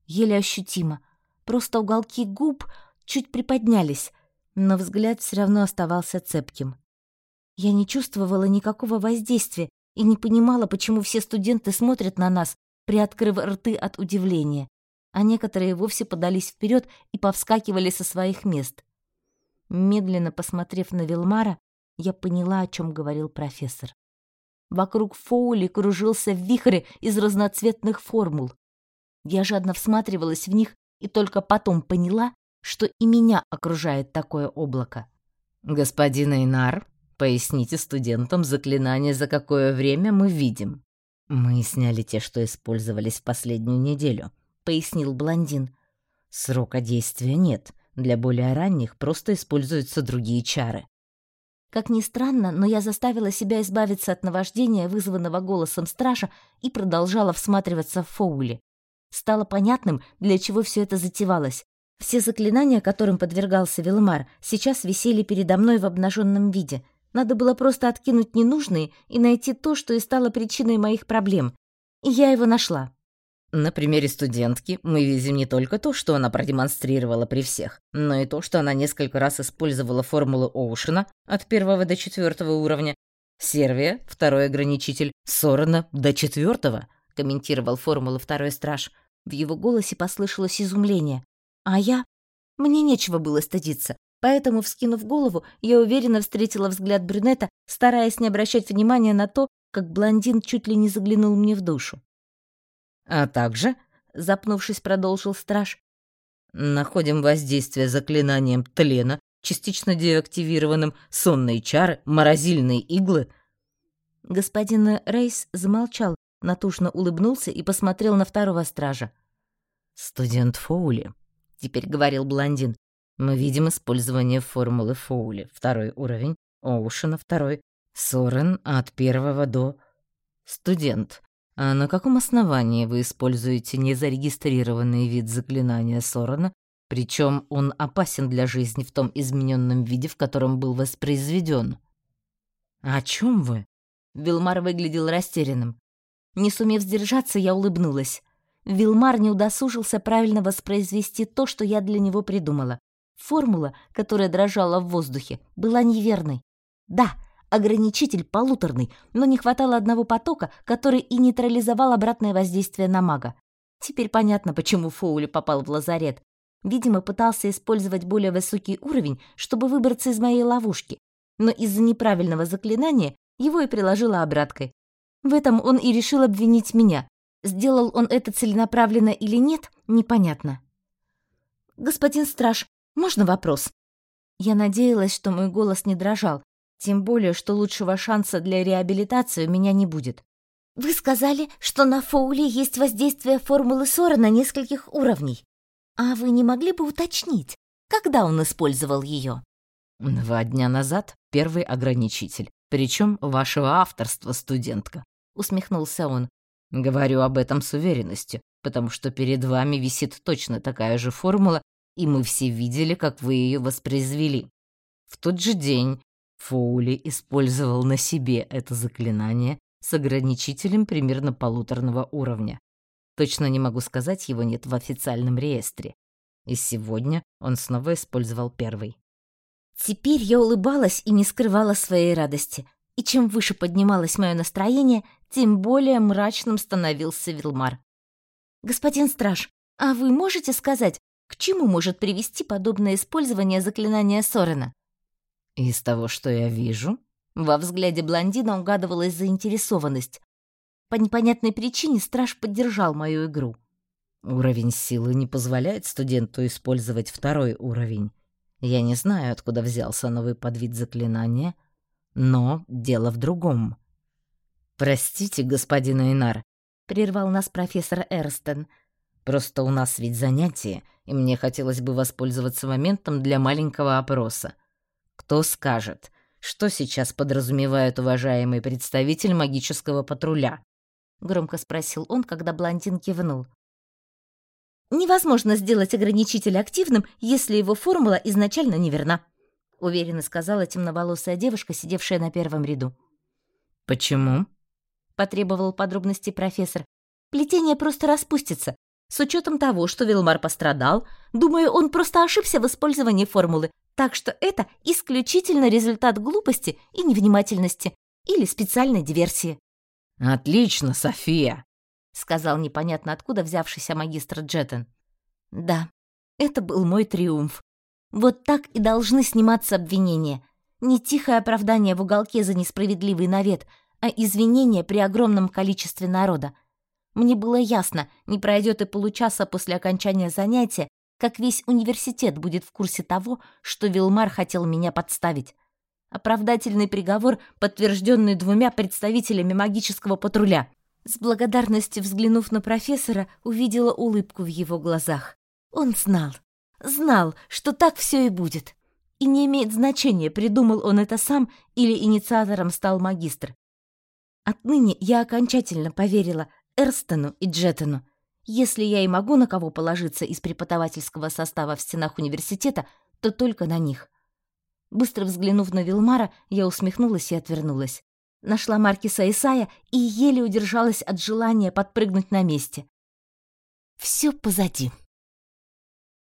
Еле ощутимо. Просто уголки губ чуть приподнялись, но взгляд все равно оставался цепким. Я не чувствовала никакого воздействия и не понимала, почему все студенты смотрят на нас, приоткрыв рты от удивления, а некоторые вовсе подались вперед и повскакивали со своих мест. Медленно посмотрев на Вилмара, я поняла, о чем говорил профессор. Вокруг Фоули кружился вихрь из разноцветных формул. Я жадно всматривалась в них и только потом поняла, что и меня окружает такое облако. «Господин Эйнар, поясните студентам заклинание, за какое время мы видим». «Мы сняли те, что использовались в последнюю неделю», — пояснил блондин. «Срока действия нет. Для более ранних просто используются другие чары. Как ни странно, но я заставила себя избавиться от наваждения, вызванного голосом стража, и продолжала всматриваться в Фоули. Стало понятным, для чего все это затевалось. Все заклинания, которым подвергался Вилмар, сейчас висели передо мной в обнаженном виде. Надо было просто откинуть ненужные и найти то, что и стало причиной моих проблем. И я его нашла. На примере студентки мы видим не только то, что она продемонстрировала при всех, но и то, что она несколько раз использовала формулы Оушена от первого до четвертого уровня. Сервия, второй ограничитель, Сорона до четвертого, комментировал формулу второй страж. В его голосе послышалось изумление. А я? Мне нечего было стыдиться, поэтому, вскинув голову, я уверенно встретила взгляд брюнета, стараясь не обращать внимания на то, как блондин чуть ли не заглянул мне в душу. А также, запнувшись, продолжил страж, находим воздействие заклинанием тлена, частично деактивированным, сонные чары, морозильные иглы. Господин Рейс замолчал, натужно улыбнулся и посмотрел на второго стража. «Студент Фоули», — теперь говорил блондин. «Мы видим использование формулы Фоули, второй уровень, Оушена второй, Сорен от первого до...» «Студент, а на каком основании вы используете незарегистрированный вид заклинания Сорона, причем он опасен для жизни в том измененном виде, в котором был воспроизведен? О чем вы? Вилмар выглядел растерянным. Не сумев сдержаться, я улыбнулась. Вилмар не удосужился правильно воспроизвести то, что я для него придумала. Формула, которая дрожала в воздухе, была неверной. Да, ограничитель полуторный, но не хватало одного потока, который и нейтрализовал обратное воздействие на мага. Теперь понятно, почему Фоули попал в лазарет. Видимо, пытался использовать более высокий уровень, чтобы выбраться из моей ловушки. Но из-за неправильного заклинания его и приложило обраткой. В этом он и решил обвинить меня. Сделал он это целенаправленно или нет, непонятно. «Господин страж, можно вопрос?» Я надеялась, что мой голос не дрожал, тем более, что лучшего шанса для реабилитации у меня не будет. Вы сказали, что на Фоуле есть воздействие формулы Сора на нескольких уровней. А вы не могли бы уточнить, когда он использовал ее? Два дня назад первый ограничитель, причем вашего авторства, студентка, усмехнулся он. Говорю об этом с уверенностью, потому что перед вами висит точно такая же формула, и мы все видели, как вы ее воспроизвели. В тот же день Фоули использовал на себе это заклинание с ограничителем примерно полуторного уровня. Точно не могу сказать, его нет в официальном реестре. И сегодня он снова использовал первый. Теперь я улыбалась и не скрывала своей радости. И чем выше поднималось мое настроение, тем более мрачным становился Вилмар. «Господин страж, а вы можете сказать, к чему может привести подобное использование заклинания Сорена?» «Из того, что я вижу...» Во взгляде блондина угадывалась заинтересованность. По непонятной причине страж поддержал мою игру. Уровень силы не позволяет студенту использовать второй уровень. Я не знаю, откуда взялся новый подвид заклинания, но дело в другом. «Простите, господин Эйнар», — прервал нас профессор Эрстен. «Просто у нас ведь занятие, и мне хотелось бы воспользоваться моментом для маленького опроса. Кто скажет, что сейчас подразумевает уважаемый представитель магического патруля?» — громко спросил он, когда блондин кивнул. «Невозможно сделать ограничитель активным, если его формула изначально неверна», — уверенно сказала темноволосая девушка, сидевшая на первом ряду. «Почему?» — потребовал подробности профессор. «Плетение просто распустится. С учетом того, что Вилмар пострадал, думаю, он просто ошибся в использовании формулы, так что это исключительно результат глупости и невнимательности или специальной диверсии». «Отлично, София!» — сказал непонятно откуда взявшийся магистр Джеттон. «Да, это был мой триумф. Вот так и должны сниматься обвинения. Не тихое оправдание в уголке за несправедливый навет, а извинения при огромном количестве народа. Мне было ясно, не пройдет и получаса после окончания занятия, как весь университет будет в курсе того, что Вилмар хотел меня подставить. Оправдательный приговор, подтвержденный двумя представителями магического патруля. С благодарностью взглянув на профессора, увидела улыбку в его глазах. Он знал, знал, что так все и будет. И не имеет значения, придумал он это сам или инициатором стал магистр. Отныне я окончательно поверила Эрстону и Джеттону. Если я и могу на кого положиться из преподавательского состава в стенах университета, то только на них. Быстро взглянув на Вилмара, я усмехнулась и отвернулась. Нашла Маркиса Исая и еле удержалась от желания подпрыгнуть на месте. Все позади.